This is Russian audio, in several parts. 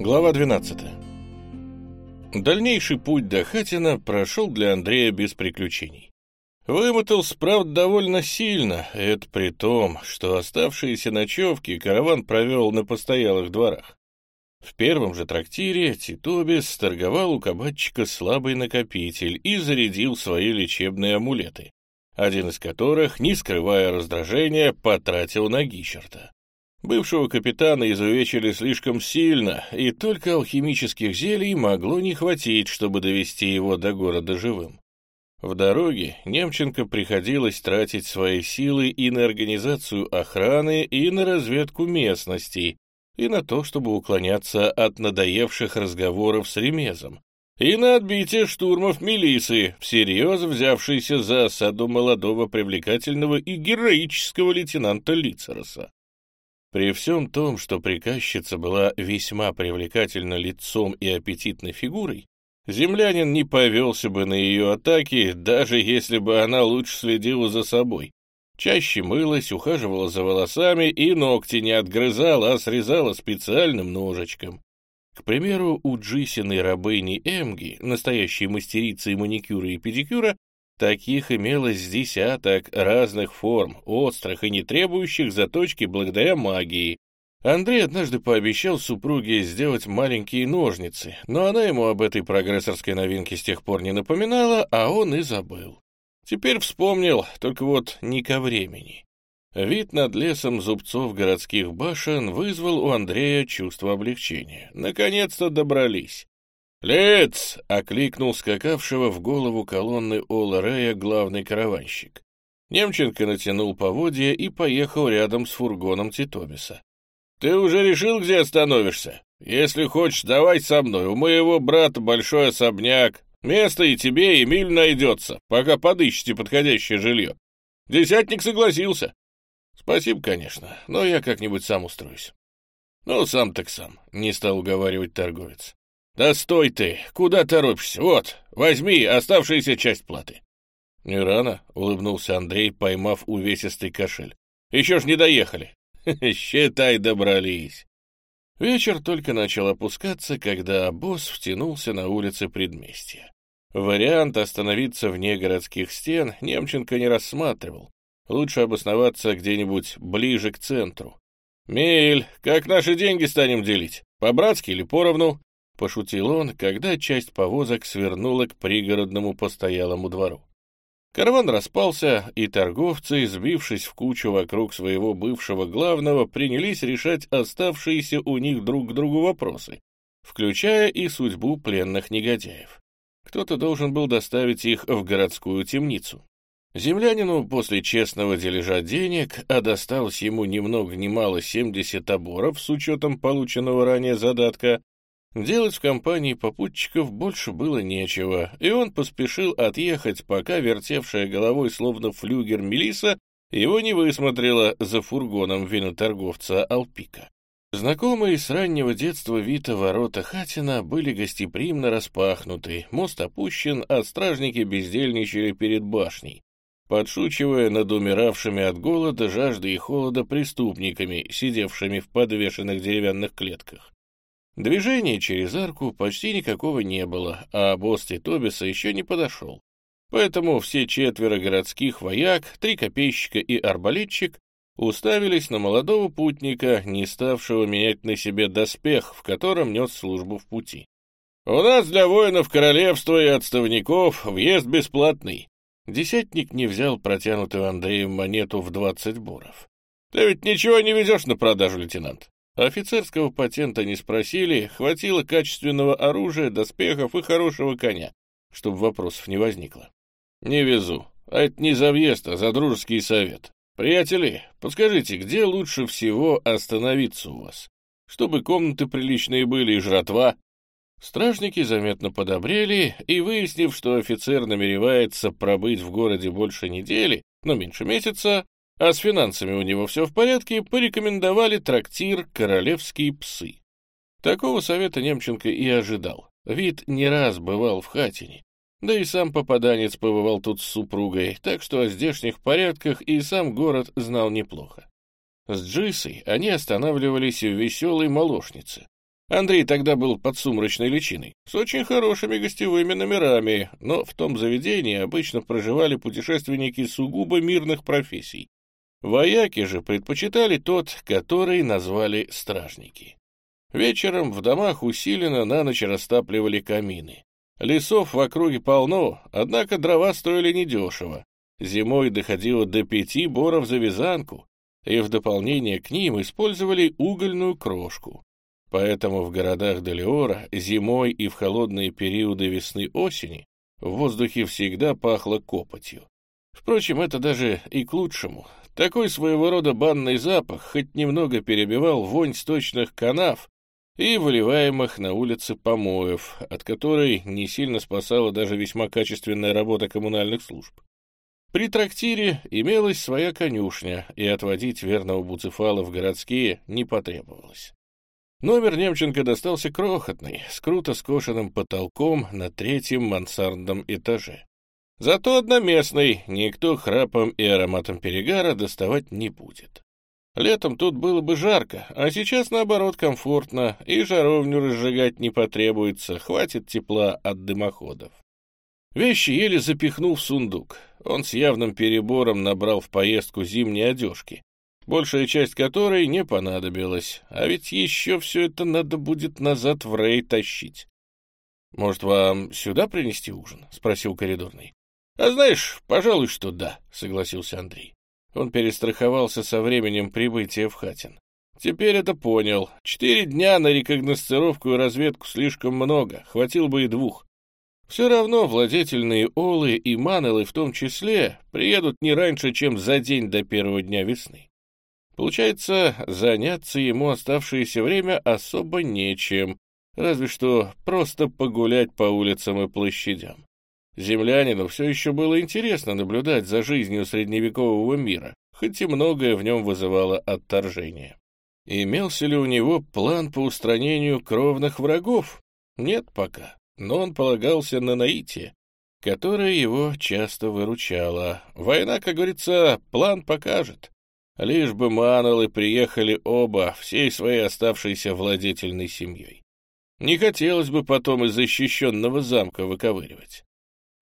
Глава 12. Дальнейший путь до Хатина прошел для Андрея без приключений. Вымотался, правда, довольно сильно, это при том, что оставшиеся ночевки караван провел на постоялых дворах. В первом же трактире Титобис торговал у кабачика слабый накопитель и зарядил свои лечебные амулеты, один из которых, не скрывая раздражения, потратил на Гищерта. Бывшего капитана изувечили слишком сильно, и только алхимических зелий могло не хватить, чтобы довести его до города живым. В дороге Немченко приходилось тратить свои силы и на организацию охраны, и на разведку местности, и на то, чтобы уклоняться от надоевших разговоров с Ремезом, и на отбитие штурмов милиции, всерьез взявшейся за осаду молодого привлекательного и героического лейтенанта Лицероса. При всем том, что приказчица была весьма привлекательна лицом и аппетитной фигурой, землянин не повелся бы на ее атаки, даже если бы она лучше следила за собой. Чаще мылась, ухаживала за волосами и ногти не отгрызала, а срезала специальным ножичком. К примеру, у Джисиной рабыни Эмги, настоящей мастерицы маникюра и педикюра, Таких имелось десяток разных форм, острых и не требующих заточки благодаря магии. Андрей однажды пообещал супруге сделать маленькие ножницы, но она ему об этой прогрессорской новинке с тех пор не напоминала, а он и забыл. Теперь вспомнил, только вот не ко времени. Вид над лесом зубцов городских башен вызвал у Андрея чувство облегчения. Наконец-то добрались. «Лиц!» — окликнул скакавшего в голову колонны Ола Рея главный караванщик. Немченко натянул поводья и поехал рядом с фургоном Титобиса. «Ты уже решил, где остановишься? Если хочешь, давай со мной. У моего брата большой особняк. Место и тебе, и миль найдется, пока подыщете подходящее жилье. Десятник согласился». «Спасибо, конечно, но я как-нибудь сам устроюсь». «Ну, сам так сам», — не стал уговаривать торговец. «Да стой ты! Куда торопишься? Вот, возьми оставшуюся часть платы». «Не рано», — улыбнулся Андрей, поймав увесистый кошель. «Еще ж не доехали». «Считай, добрались». Вечер только начал опускаться, когда босс втянулся на улицы предместья. Вариант остановиться вне городских стен Немченко не рассматривал. Лучше обосноваться где-нибудь ближе к центру. «Миль, как наши деньги станем делить? По-братски или поровну?» — пошутил он, когда часть повозок свернула к пригородному постоялому двору. Караван распался, и торговцы, сбившись в кучу вокруг своего бывшего главного, принялись решать оставшиеся у них друг к другу вопросы, включая и судьбу пленных негодяев. Кто-то должен был доставить их в городскую темницу. Землянину после честного дележа денег, а досталось ему ни много ни мало 70 оборов с учетом полученного ранее задатка, Делать в компании попутчиков больше было нечего, и он поспешил отъехать, пока вертевшая головой словно флюгер Мелиса его не высмотрела за фургоном виноторговца Алпика. Знакомые с раннего детства Вита ворота Хатина были гостеприимно распахнуты, мост опущен, а стражники бездельничали перед башней, подшучивая над умиравшими от голода, жажды и холода преступниками, сидевшими в подвешенных деревянных клетках. Движения через арку почти никакого не было, а босс Титобиса еще не подошел. Поэтому все четверо городских вояк, три копейщика и арбалетчик уставились на молодого путника, не ставшего менять на себе доспех, в котором нес службу в пути. «У нас для воинов королевства и отставников въезд бесплатный». Десятник не взял протянутую Андреем монету в двадцать боров. «Ты ведь ничего не везешь на продажу, лейтенант?» Офицерского патента не спросили, хватило качественного оружия, доспехов и хорошего коня, чтобы вопросов не возникло. «Не везу. А это не за въезд, а за дружеский совет. Приятели, подскажите, где лучше всего остановиться у вас? Чтобы комнаты приличные были и жратва?» Стражники заметно подобрели, и, выяснив, что офицер намеревается пробыть в городе больше недели, но меньше месяца, а с финансами у него все в порядке, порекомендовали трактир «Королевские псы». Такого совета Немченко и ожидал. Вид не раз бывал в Хатине, да и сам попаданец побывал тут с супругой, так что о здешних порядках и сам город знал неплохо. С Джисой они останавливались в веселой молочнице. Андрей тогда был под сумрачной личиной, с очень хорошими гостевыми номерами, но в том заведении обычно проживали путешественники сугубо мирных профессий. Вояки же предпочитали тот, который назвали стражники. Вечером в домах усиленно на ночь растапливали камины. Лесов в округе полно, однако дрова стоили недешево. Зимой доходило до пяти боров за вязанку, и в дополнение к ним использовали угольную крошку. Поэтому в городах Делиора зимой и в холодные периоды весны-осени в воздухе всегда пахло копотью. Впрочем, это даже и к лучшему. Такой своего рода банный запах хоть немного перебивал вонь сточных канав и выливаемых на улице помоев, от которой не сильно спасала даже весьма качественная работа коммунальных служб. При трактире имелась своя конюшня, и отводить верного Буцефала в городские не потребовалось. Номер Немченко достался крохотный, с круто скошенным потолком на третьем мансардном этаже. Зато одноместный, никто храпом и ароматом перегара доставать не будет. Летом тут было бы жарко, а сейчас, наоборот, комфортно, и жаровню разжигать не потребуется, хватит тепла от дымоходов. Вещи еле запихнул в сундук. Он с явным перебором набрал в поездку зимней одежки, большая часть которой не понадобилась, а ведь еще все это надо будет назад в Рей тащить. «Может, вам сюда принести ужин?» — спросил коридорный. «А знаешь, пожалуй, что да», — согласился Андрей. Он перестраховался со временем прибытия в Хатин. Теперь это понял. Четыре дня на рекогносцировку и разведку слишком много, хватило бы и двух. Все равно владетельные Олы и Манелы в том числе приедут не раньше, чем за день до первого дня весны. Получается, заняться ему оставшееся время особо нечем, разве что просто погулять по улицам и площадям. Землянину все еще было интересно наблюдать за жизнью средневекового мира, хоть и многое в нем вызывало отторжение. Имелся ли у него план по устранению кровных врагов? Нет пока, но он полагался на наитие, которое его часто выручало. Война, как говорится, план покажет. Лишь бы Манолы приехали оба, всей своей оставшейся владетельной семьей. Не хотелось бы потом из защищенного замка выковыривать.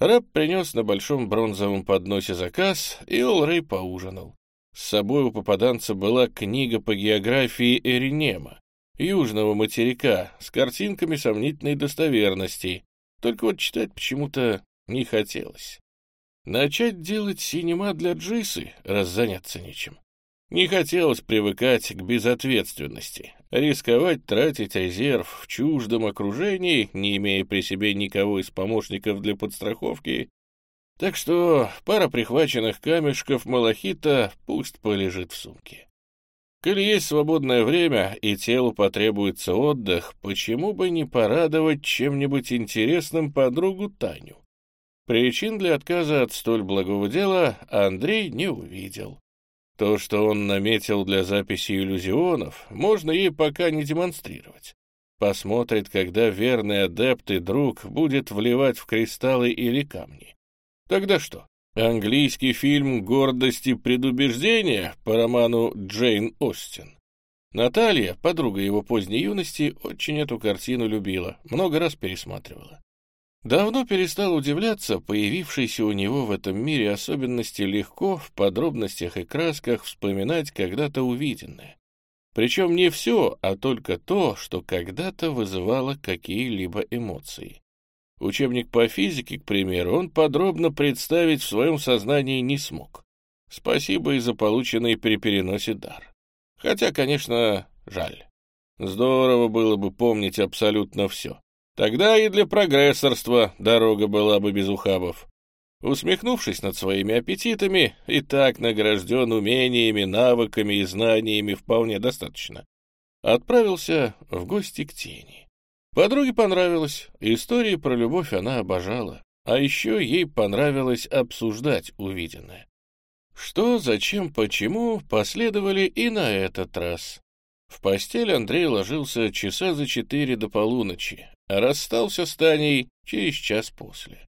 Раб принес на большом бронзовом подносе заказ, и Олрей поужинал. С собой у попаданца была книга по географии Эринема, южного материка, с картинками сомнительной достоверности, только вот читать почему-то не хотелось. Начать делать синема для Джисы, раз заняться нечем. Не хотелось привыкать к безответственности, рисковать тратить резерв в чуждом окружении, не имея при себе никого из помощников для подстраховки. Так что пара прихваченных камешков малахита пусть полежит в сумке. Коли есть свободное время и телу потребуется отдых, почему бы не порадовать чем-нибудь интересным подругу Таню? Причин для отказа от столь благого дела Андрей не увидел. То, что он наметил для записи иллюзионов, можно ей пока не демонстрировать. Посмотрит, когда верный адепт и друг будет вливать в кристаллы или камни. Тогда что? Английский фильм «Гордость и предубеждение» по роману Джейн Остин. Наталья, подруга его поздней юности, очень эту картину любила, много раз пересматривала. Давно перестал удивляться появившейся у него в этом мире особенности легко в подробностях и красках вспоминать когда-то увиденное. Причем не все, а только то, что когда-то вызывало какие-либо эмоции. Учебник по физике, к примеру, он подробно представить в своем сознании не смог. Спасибо и за полученный при переносе дар. Хотя, конечно, жаль. Здорово было бы помнить абсолютно все. Тогда и для прогрессорства дорога была бы без ухабов. Усмехнувшись над своими аппетитами, и так награжден умениями, навыками и знаниями вполне достаточно, отправился в гости к тени. Подруге понравилось, истории про любовь она обожала, а еще ей понравилось обсуждать увиденное. Что, зачем, почему последовали и на этот раз. В постель Андрей ложился часа за четыре до полуночи, Расстался с Таней через час после.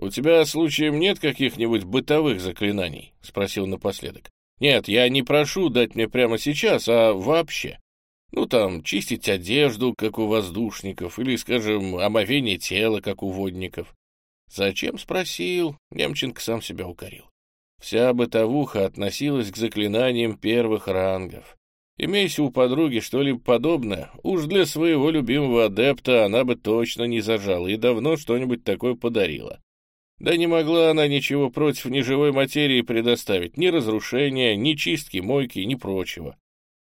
«У тебя, случаем, нет каких-нибудь бытовых заклинаний?» — спросил напоследок. «Нет, я не прошу дать мне прямо сейчас, а вообще». Ну, там, чистить одежду, как у воздушников, или, скажем, омовение тела, как у водников. Зачем, спросил, Немченко сам себя укорил. Вся бытовуха относилась к заклинаниям первых рангов. Имейся у подруги что-либо подобное, уж для своего любимого адепта она бы точно не зажала и давно что-нибудь такое подарила. Да не могла она ничего против неживой материи предоставить, ни разрушения, ни чистки, мойки, ни прочего.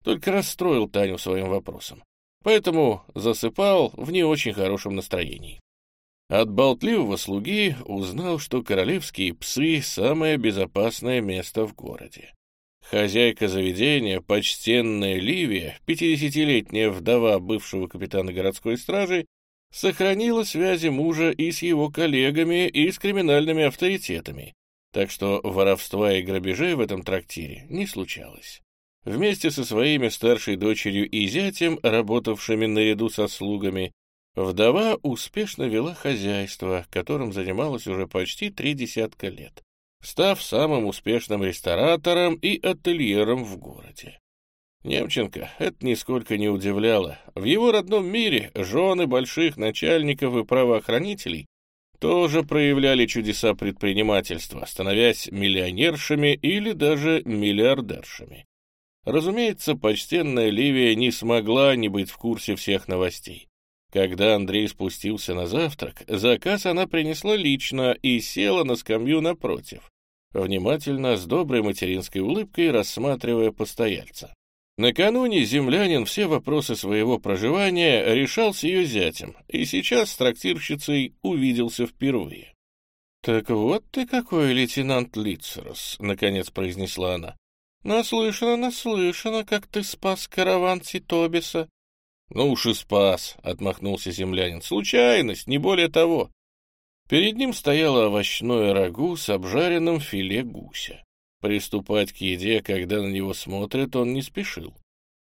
Только расстроил Таню своим вопросом. Поэтому засыпал в не очень хорошем настроении. От болтливого слуги узнал, что королевские псы — самое безопасное место в городе. Хозяйка заведения, почтенная Ливия, пятидесятилетняя вдова бывшего капитана городской стражи, сохранила связи мужа и с его коллегами, и с криминальными авторитетами, так что воровства и грабежей в этом трактире не случалось. Вместе со своими старшей дочерью и зятем, работавшими наряду со слугами, вдова успешно вела хозяйство, которым занималась уже почти три десятка лет став самым успешным ресторатором и ательером в городе. Немченко это нисколько не удивляло. В его родном мире жены больших начальников и правоохранителей тоже проявляли чудеса предпринимательства, становясь миллионершами или даже миллиардершами. Разумеется, почтенная Ливия не смогла не быть в курсе всех новостей. Когда Андрей спустился на завтрак, заказ она принесла лично и села на скамью напротив, внимательно, с доброй материнской улыбкой рассматривая постояльца. Накануне землянин все вопросы своего проживания решал с ее зятем, и сейчас с трактирщицей увиделся впервые. «Так вот ты какой, лейтенант Лицерос», — наконец произнесла она. «Наслышано, наслышано, как ты спас караван Титобиса. «Ну уж и спас», — отмахнулся землянин. «Случайность, не более того». Перед ним стояло овощное рагу с обжаренным филе гуся. Приступать к еде, когда на него смотрят, он не спешил.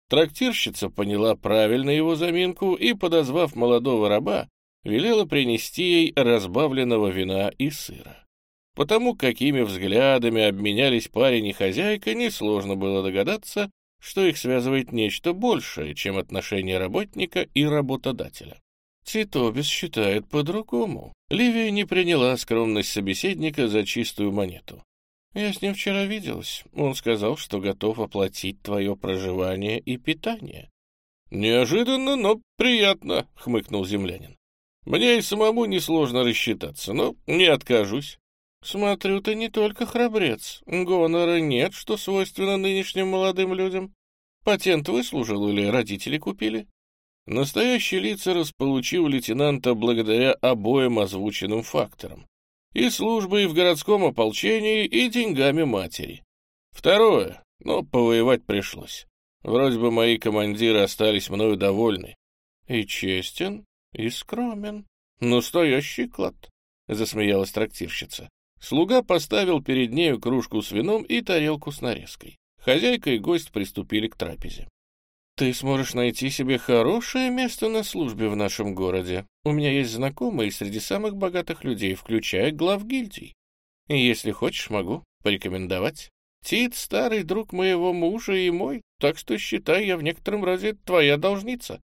Трактирщица поняла правильно его заминку и, подозвав молодого раба, велела принести ей разбавленного вина и сыра. Потому какими взглядами обменялись парень и хозяйка, несложно было догадаться, что их связывает нечто большее, чем отношение работника и работодателя. Титобис считает по-другому. Ливия не приняла скромность собеседника за чистую монету. Я с ним вчера виделась. Он сказал, что готов оплатить твое проживание и питание. Неожиданно, но приятно, хмыкнул землянин. Мне и самому несложно рассчитаться, но не откажусь. «Смотрю, ты не только храбрец. Гонора нет, что свойственно нынешним молодым людям. Патент выслужил или родители купили?» Настоящий лицарс получил лейтенанта благодаря обоим озвученным факторам. И службой в городском ополчении, и деньгами матери. Второе, но повоевать пришлось. Вроде бы мои командиры остались мною довольны. И честен, и скромен. Настоящий клад, — засмеялась трактирщица. Слуга поставил перед нею кружку с вином и тарелку с нарезкой. Хозяйка и гость приступили к трапезе. «Ты сможешь найти себе хорошее место на службе в нашем городе. У меня есть знакомые среди самых богатых людей, включая глав гильдий. Если хочешь, могу порекомендовать. Тит — старый друг моего мужа и мой, так что, считай, я в некотором роде твоя должница».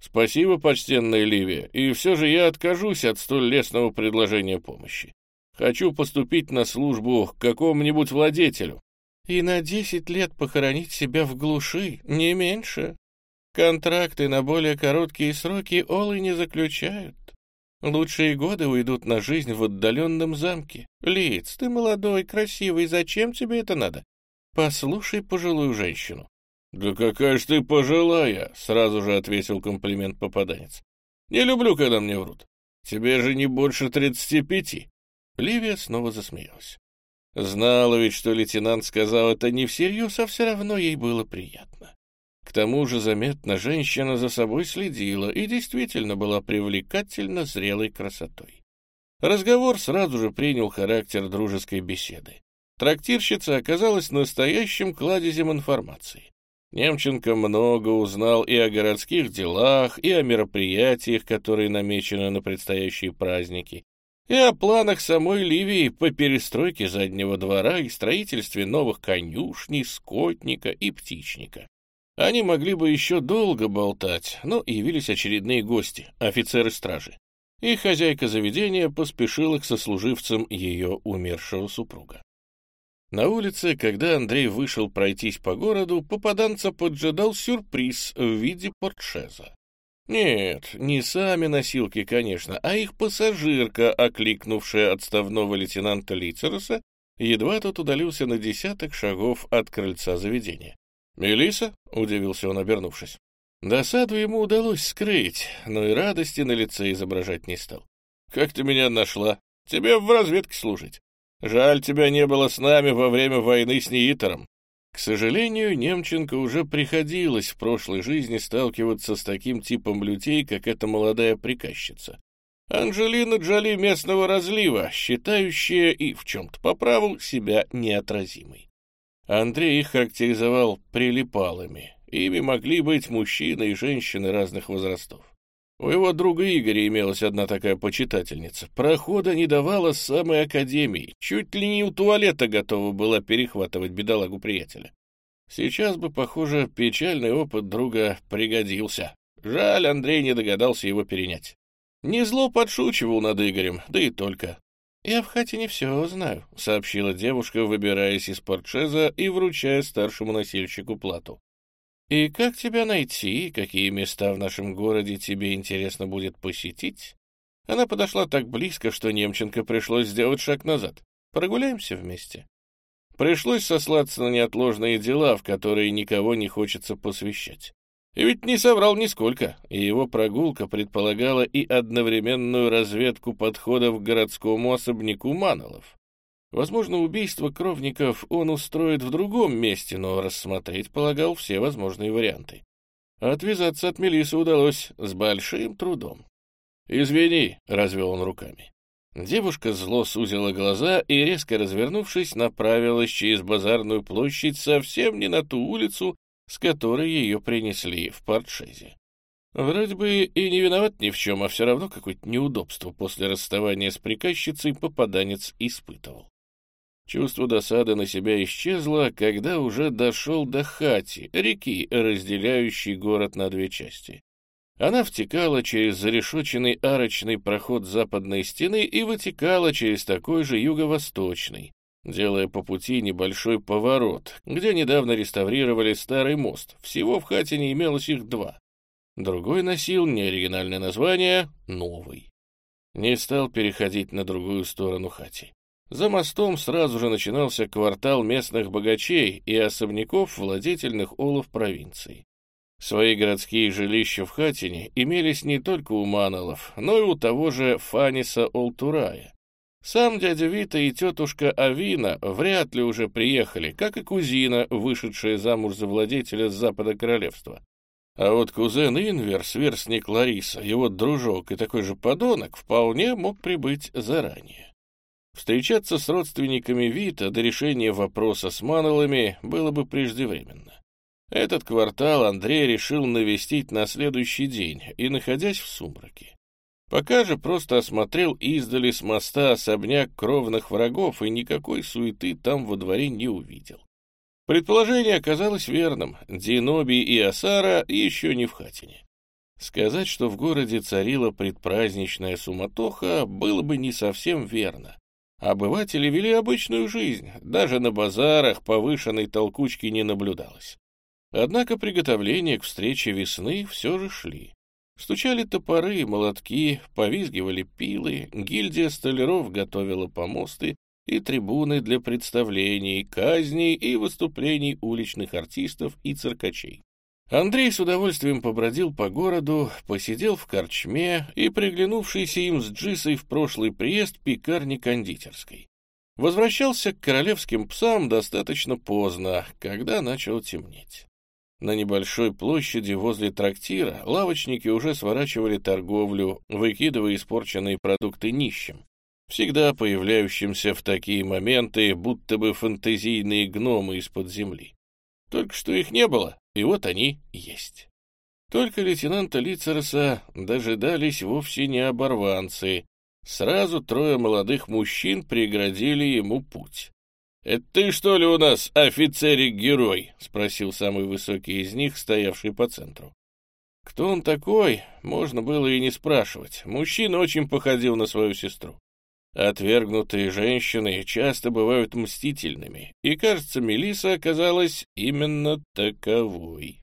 «Спасибо, почтенная Ливия, и все же я откажусь от столь лестного предложения помощи. Хочу поступить на службу к какому-нибудь владетелю. И на десять лет похоронить себя в глуши, не меньше. Контракты на более короткие сроки олы не заключают. Лучшие годы уйдут на жизнь в отдаленном замке. Лиц, ты молодой, красивый, зачем тебе это надо? Послушай пожилую женщину. «Да какая ж ты пожилая!» — сразу же ответил комплимент попаданец. «Не люблю, когда мне врут. Тебе же не больше тридцати пяти». Ливия снова засмеялась. Знала ведь, что лейтенант сказал это не всерьез, а все равно ей было приятно. К тому же заметно женщина за собой следила и действительно была привлекательно зрелой красотой. Разговор сразу же принял характер дружеской беседы. Трактирщица оказалась настоящим кладезем информации. Немченко много узнал и о городских делах, и о мероприятиях, которые намечены на предстоящие праздники, и о планах самой Ливии по перестройке заднего двора и строительстве новых конюшней, скотника и птичника. Они могли бы еще долго болтать, но явились очередные гости, офицеры стражи. И хозяйка заведения поспешила к сослуживцам ее умершего супруга. На улице, когда Андрей вышел пройтись по городу, попаданца поджидал сюрприз в виде портшеза. Нет, не сами носилки, конечно, а их пассажирка, окликнувшая отставного лейтенанта Лицероса, едва тот удалился на десяток шагов от крыльца заведения. Мелиса? удивился он, обернувшись. Досаду ему удалось скрыть, но и радости на лице изображать не стал. «Как ты меня нашла? Тебе в разведке служить. Жаль, тебя не было с нами во время войны с Неитером. К сожалению, Немченко уже приходилось в прошлой жизни сталкиваться с таким типом людей, как эта молодая приказчица. Анжелина Джоли местного разлива, считающая и в чем-то по праву себя неотразимой. Андрей их характеризовал прилипалыми. Ими могли быть мужчины и женщины разных возрастов. У его друга Игоря имелась одна такая почитательница. Прохода не давала самой академии. Чуть ли не у туалета готова была перехватывать бедолагу приятеля. Сейчас бы, похоже, печальный опыт друга пригодился. Жаль, Андрей не догадался его перенять. Не зло подшучивал над Игорем, да и только. «Я в хате не все знаю», — сообщила девушка, выбираясь из портшеза и вручая старшему носильщику плату. И как тебя найти, какие места в нашем городе тебе интересно будет посетить? Она подошла так близко, что Немченко пришлось сделать шаг назад. Прогуляемся вместе. Пришлось сослаться на неотложные дела, в которые никого не хочется посвящать. И ведь не соврал нисколько, и его прогулка предполагала и одновременную разведку подходов к городскому особняку Манолов. Возможно, убийство кровников он устроит в другом месте, но рассмотреть полагал все возможные варианты. Отвязаться от Мелисы удалось с большим трудом. «Извини», — развел он руками. Девушка зло сузила глаза и, резко развернувшись, направилась через базарную площадь совсем не на ту улицу, с которой ее принесли в портшезе. Вроде бы и не виноват ни в чем, а все равно какое-то неудобство после расставания с приказчицей попаданец испытывал. Чувство досады на себя исчезло, когда уже дошел до Хати, реки, разделяющей город на две части. Она втекала через зарешоченный арочный проход западной стены и вытекала через такой же юго-восточный, делая по пути небольшой поворот, где недавно реставрировали старый мост. Всего в Хатине имелось их два. Другой носил неоригинальное название «Новый». Не стал переходить на другую сторону Хати. За мостом сразу же начинался квартал местных богачей и особняков владетельных олов провинций. Свои городские жилища в Хатине имелись не только у Манолов, но и у того же Фаниса Олтурая. Сам дядя Вита и тетушка Авина вряд ли уже приехали, как и кузина, вышедшая замуж за владетеля с запада королевства. А вот кузен Инвер, сверстник Лариса, его дружок и такой же подонок, вполне мог прибыть заранее. Встречаться с родственниками Вита до решения вопроса с Манолами было бы преждевременно. Этот квартал Андрей решил навестить на следующий день и находясь в сумраке. Пока же просто осмотрел издали с моста особняк кровных врагов и никакой суеты там во дворе не увидел. Предположение оказалось верным. Диноби и Асара еще не в хатине. Сказать, что в городе царила предпраздничная суматоха, было бы не совсем верно. Обыватели вели обычную жизнь, даже на базарах повышенной толкучки не наблюдалось. Однако приготовления к встрече весны все же шли. Стучали топоры и молотки, повизгивали пилы, гильдия столяров готовила помосты и трибуны для представлений, казней и выступлений уличных артистов и циркачей. Андрей с удовольствием побродил по городу, посидел в корчме и приглянувшийся им с Джисой в прошлый приезд пекарни кондитерской. Возвращался к королевским псам достаточно поздно, когда начало темнеть. На небольшой площади возле трактира лавочники уже сворачивали торговлю, выкидывая испорченные продукты нищим, всегда появляющимся в такие моменты, будто бы фантазийные гномы из-под земли. Только что их не было, и вот они есть. Только лейтенанта Лицереса дожидались вовсе не оборванцы. Сразу трое молодых мужчин преградили ему путь. «Это ты, что ли, у нас офицерик-герой?» — спросил самый высокий из них, стоявший по центру. Кто он такой, можно было и не спрашивать. Мужчина очень походил на свою сестру. Отвергнутые женщины часто бывают мстительными, и, кажется, Мелиса оказалась именно таковой.